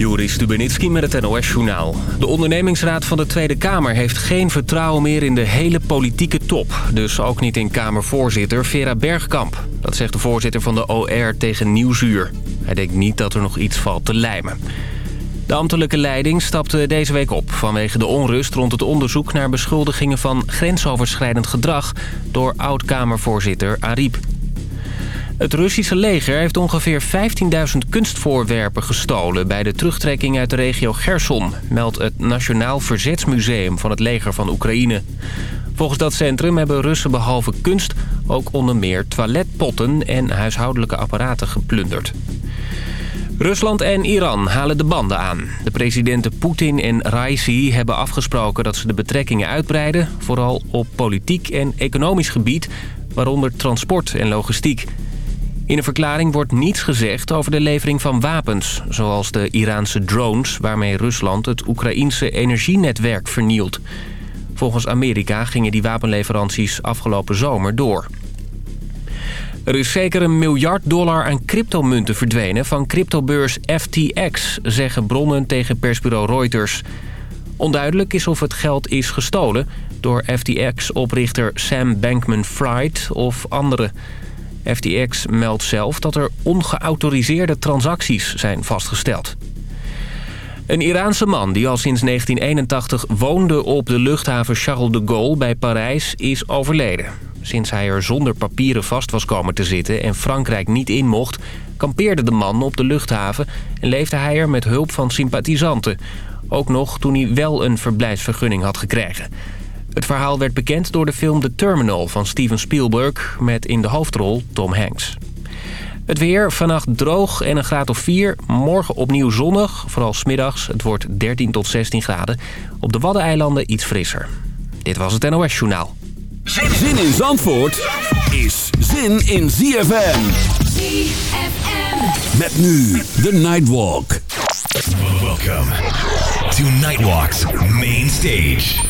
Joris Stubenitski met het NOS-journaal. De ondernemingsraad van de Tweede Kamer heeft geen vertrouwen meer in de hele politieke top. Dus ook niet in Kamervoorzitter Vera Bergkamp. Dat zegt de voorzitter van de OR tegen Nieuwsuur. Hij denkt niet dat er nog iets valt te lijmen. De ambtelijke leiding stapte deze week op vanwege de onrust rond het onderzoek naar beschuldigingen van grensoverschrijdend gedrag door oud-Kamervoorzitter Ariep. Het Russische leger heeft ongeveer 15.000 kunstvoorwerpen gestolen... bij de terugtrekking uit de regio Gerson... meldt het Nationaal Verzetsmuseum van het leger van Oekraïne. Volgens dat centrum hebben Russen behalve kunst... ook onder meer toiletpotten en huishoudelijke apparaten geplunderd. Rusland en Iran halen de banden aan. De presidenten Poetin en Raisi hebben afgesproken dat ze de betrekkingen uitbreiden... vooral op politiek en economisch gebied, waaronder transport en logistiek... In een verklaring wordt niets gezegd over de levering van wapens... zoals de Iraanse drones waarmee Rusland het Oekraïense energienetwerk vernielt. Volgens Amerika gingen die wapenleveranties afgelopen zomer door. Er is zeker een miljard dollar aan cryptomunten verdwenen van cryptobeurs FTX... zeggen bronnen tegen persbureau Reuters. Onduidelijk is of het geld is gestolen door FTX-oprichter Sam Bankman-Fried of anderen... FTX meldt zelf dat er ongeautoriseerde transacties zijn vastgesteld. Een Iraanse man die al sinds 1981 woonde op de luchthaven Charles de Gaulle bij Parijs is overleden. Sinds hij er zonder papieren vast was komen te zitten en Frankrijk niet in mocht... kampeerde de man op de luchthaven en leefde hij er met hulp van sympathisanten. Ook nog toen hij wel een verblijfsvergunning had gekregen. Het verhaal werd bekend door de film The Terminal van Steven Spielberg... met in de hoofdrol Tom Hanks. Het weer, vannacht droog en een graad of 4. Morgen opnieuw zonnig, vooral smiddags. Het wordt 13 tot 16 graden. Op de Waddeneilanden iets frisser. Dit was het NOS Journaal. Zin in Zandvoort is zin in ZFM. ZFM. Met nu de Nightwalk. Welcome to Nightwalk's main stage.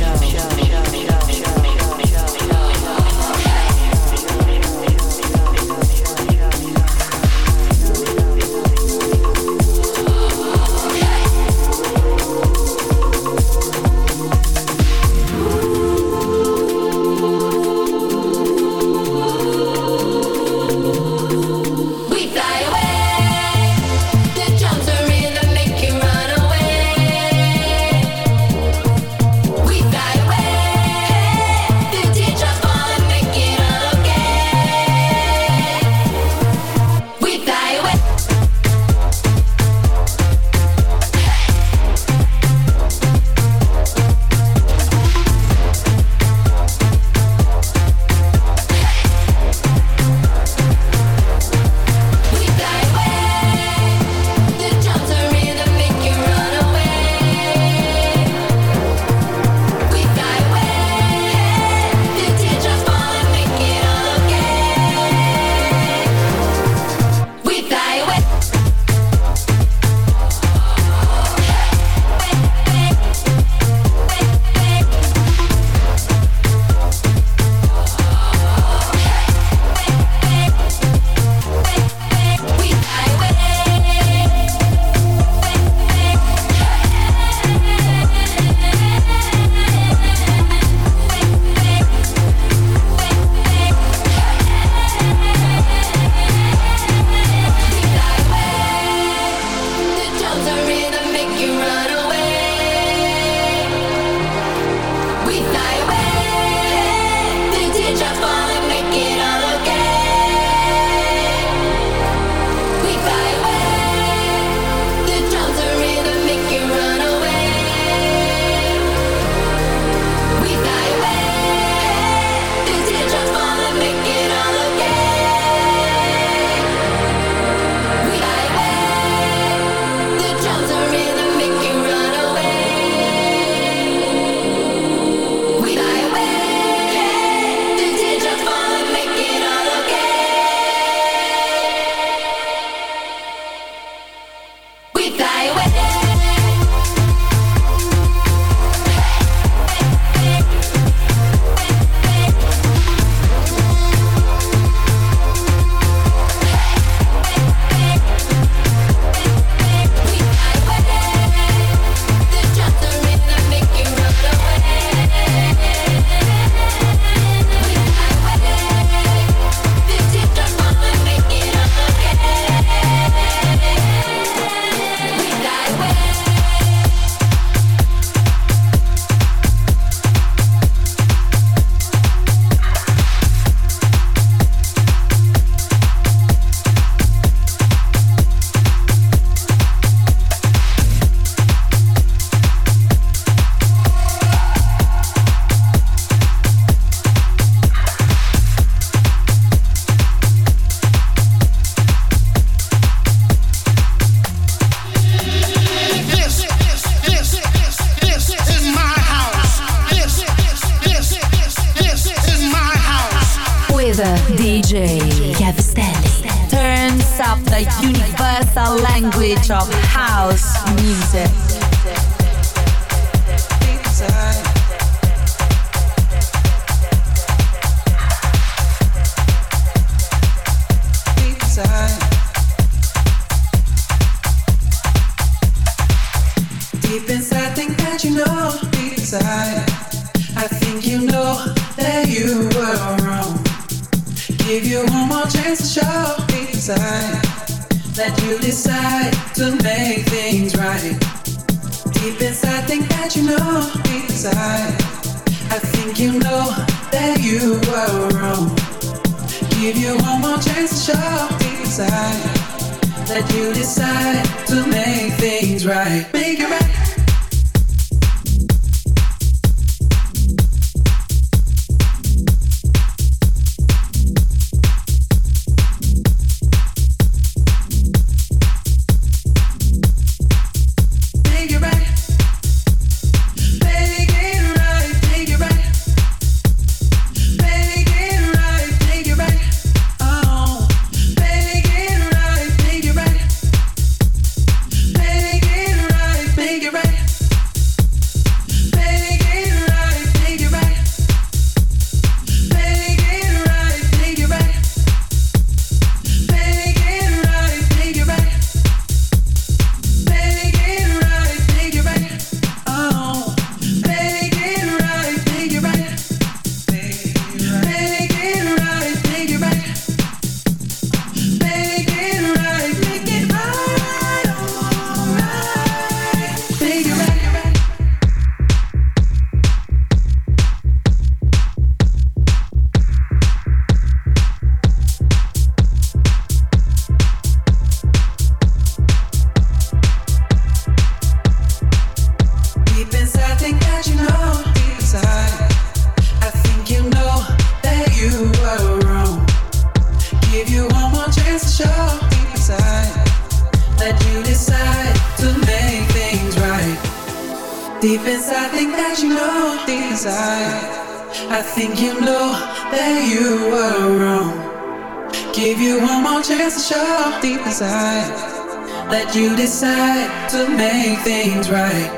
Decide to make things right.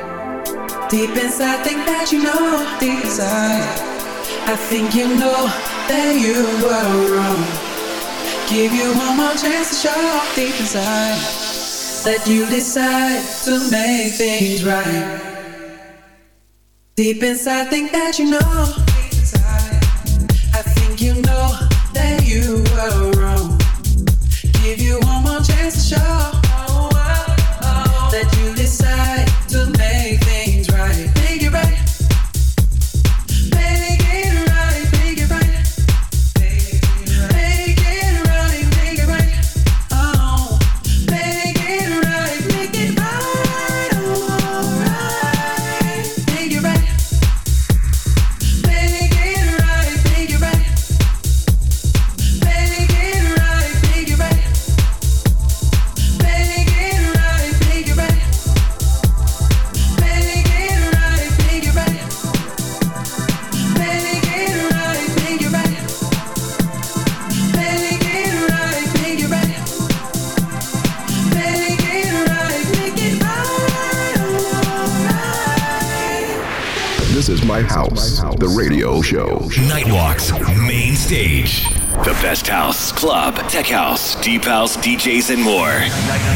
Deep inside, think that you know deep inside. I think you know that you were wrong. Give you one more chance to show deep inside that you decide to make things right. Deep inside, think that you know. House, deep house, DJs, and more.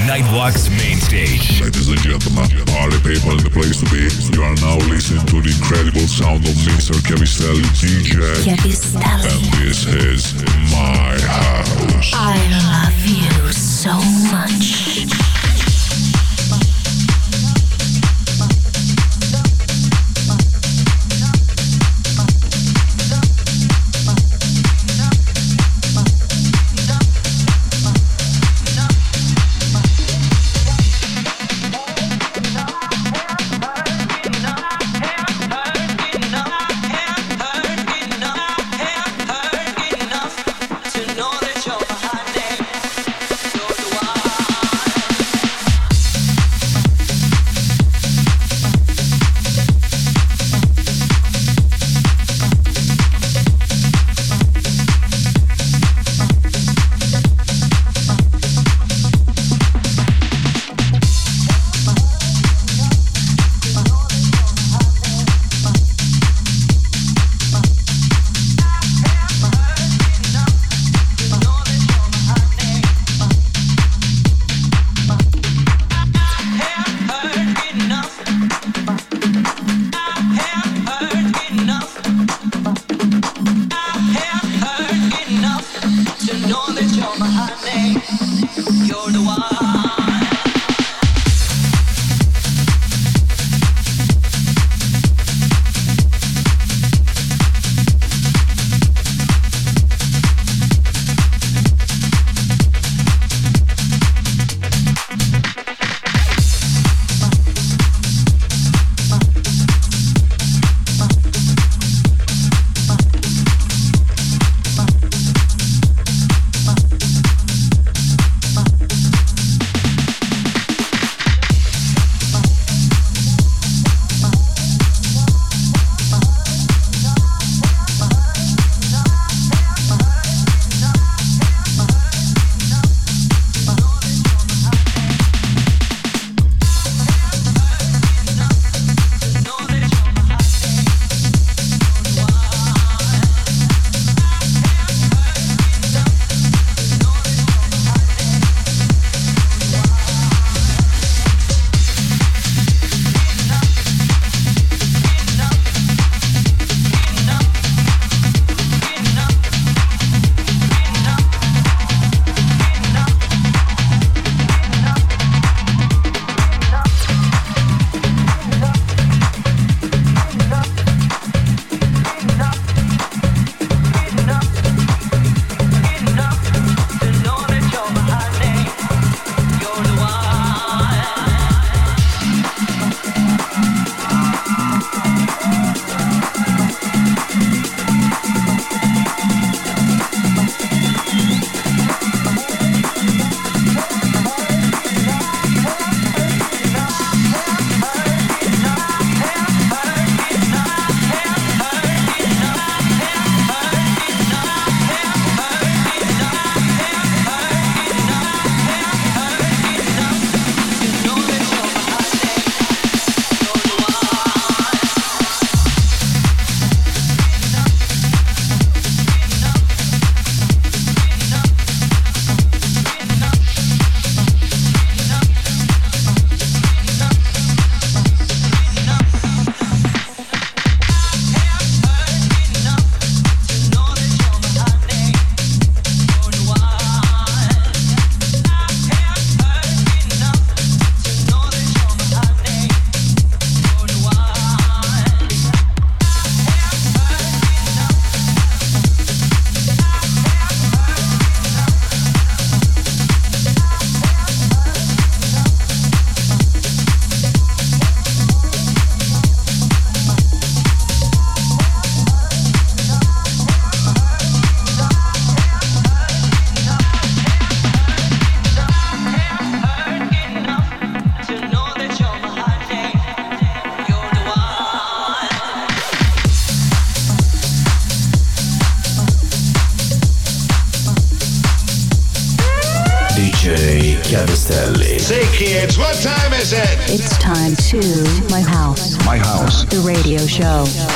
Nightwalk's main stage. Ladies and gentlemen, party people in the place to be. You are now listening to the incredible sound of Mr. Chiavistelli DJ. Chiavistelli. And this is my house. I love you so much. Show.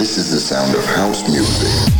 This is the sound of house music.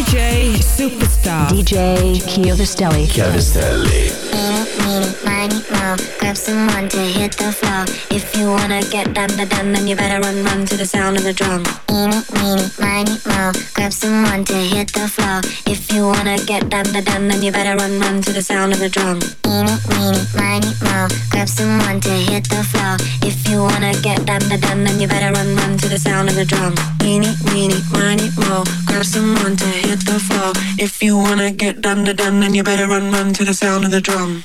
DJ Superstar. DJ Chiovistelli. Chiavistelli. Mine, mo, grab someone to hit the floor. If you wanna get down, down, down, then you better run, run to the sound of the drum. Eeny, meeny, miny, mo, grab someone to hit the floor. If you wanna get down, down, down, then you better run, run to the sound of the drum. Eeny, meeny, miny, mo, grab someone to hit the floor. If you wanna get down, down, down, then you better run, run to the sound of the drum. Eeny, meeny, miny, mo, grab someone to hit the floor. If you wanna get done down, done, then you better run, run to the sound of the drum.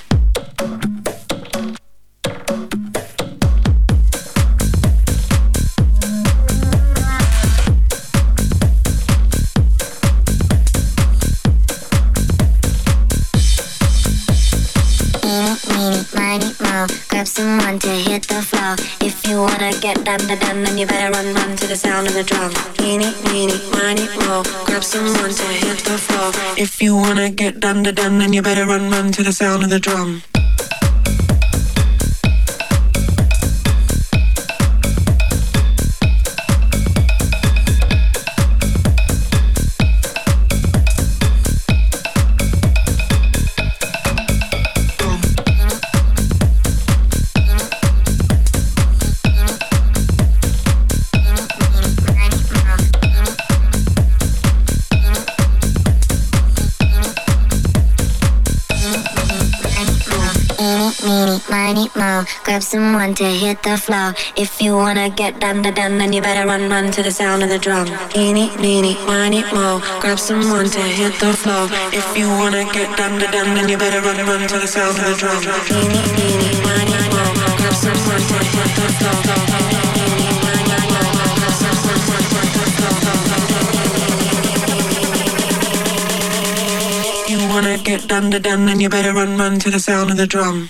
Someone to hit the floor. If you wanna get down, down, down, then you better run, run to the sound of the drum. Eeny, meeny, miny, mo, grab someone to hit the floor. If you wanna get down, down, down, then you better run, run to the sound of the drum. Grab someone to hit the floor. If you wanna get down, down, down, then you better run, run to the sound of the drum. Eeny, meeny, miny, mo, grab someone to hit the floor. If you wanna get down, down, down, then you better run, run to the sound of the drum. Eeny, meeny, miny, mo, grab someone to hit the to you wanna get done down, done, then you better run, run to the sound of the drum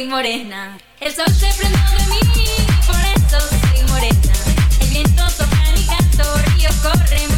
soy morena. El sol se prendió de mí, por eso soy morena. El viento sopla mi canto, río corre.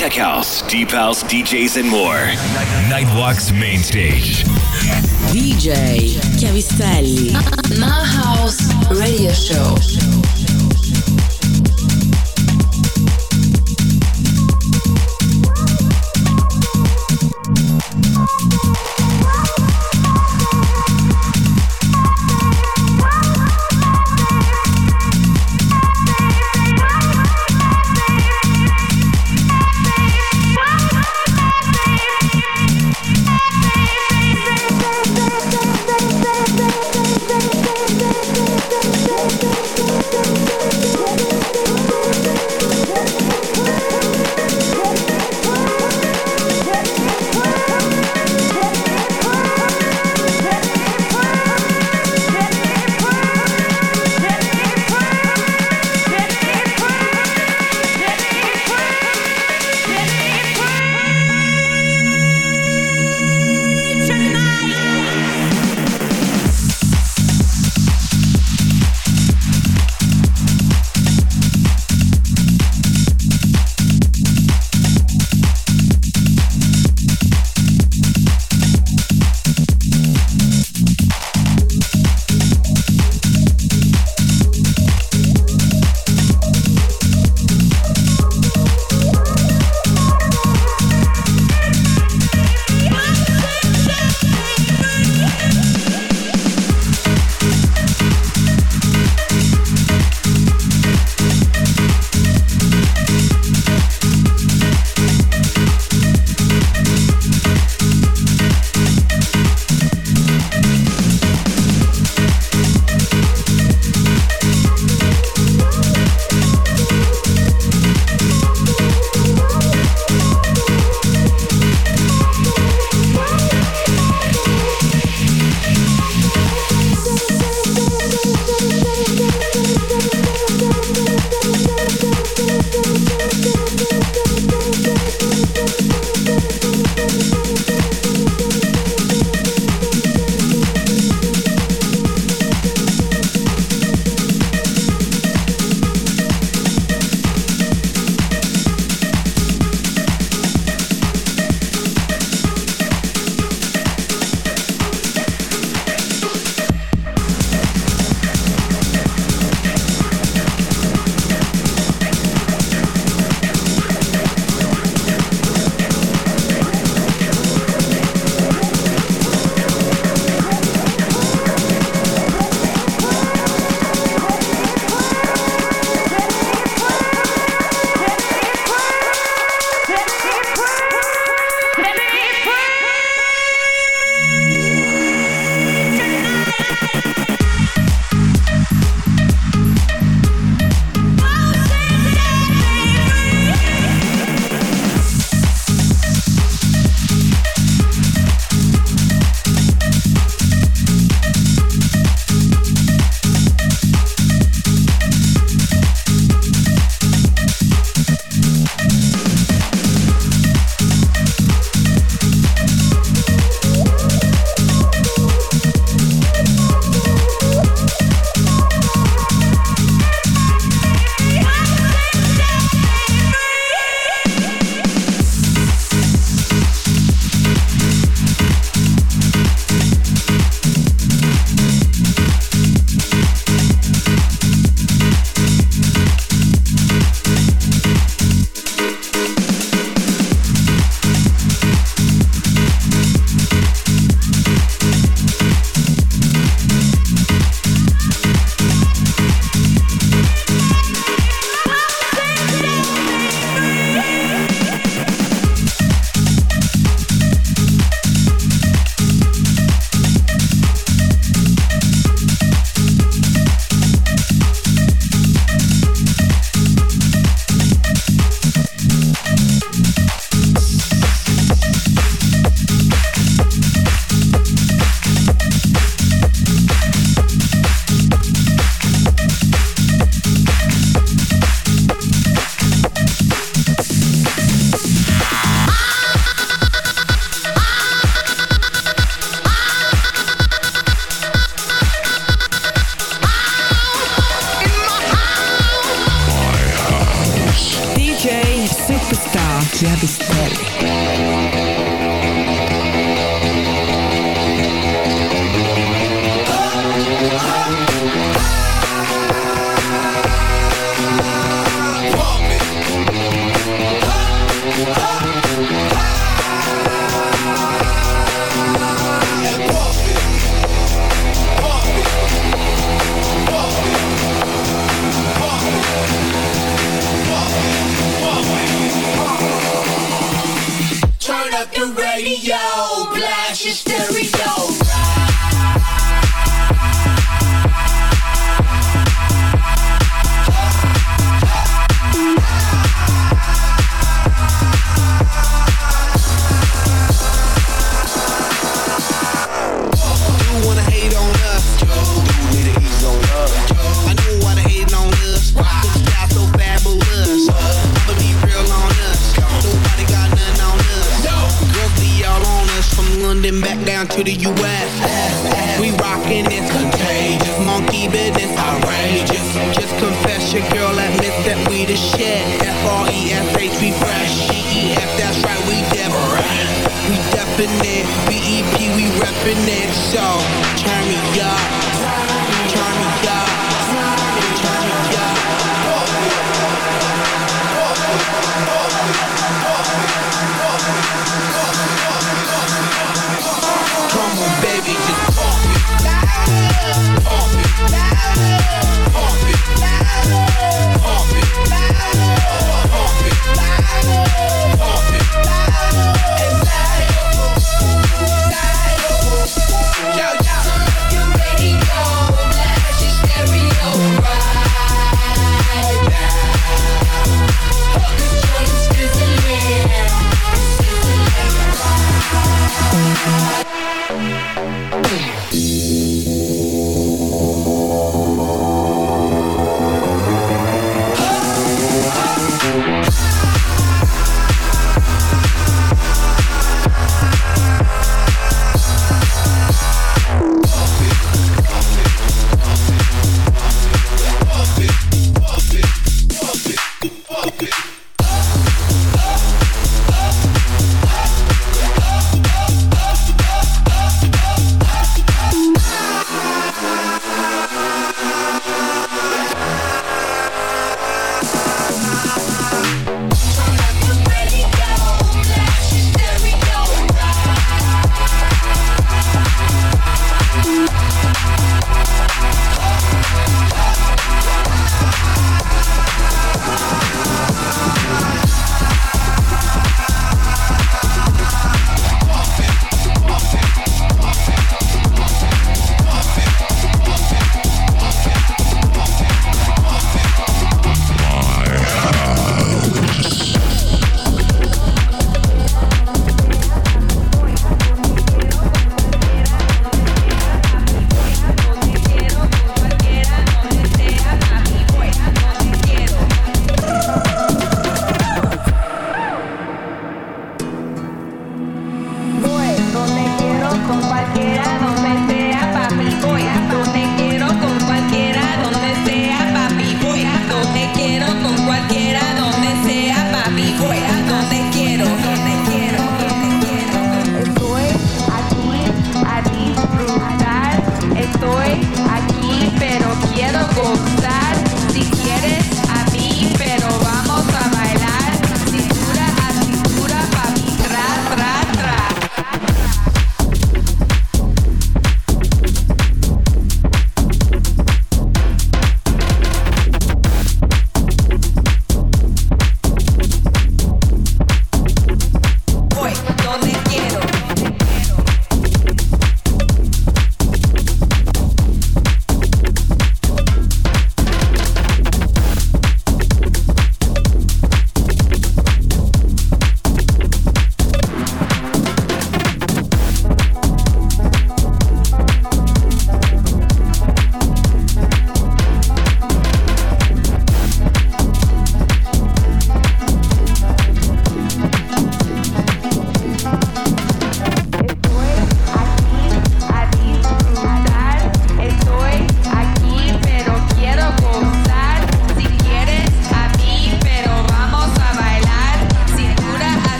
Tech house, deep house, DJs, and more. Nightwalk's main stage. DJ Chiavistelli. My House Radio Show.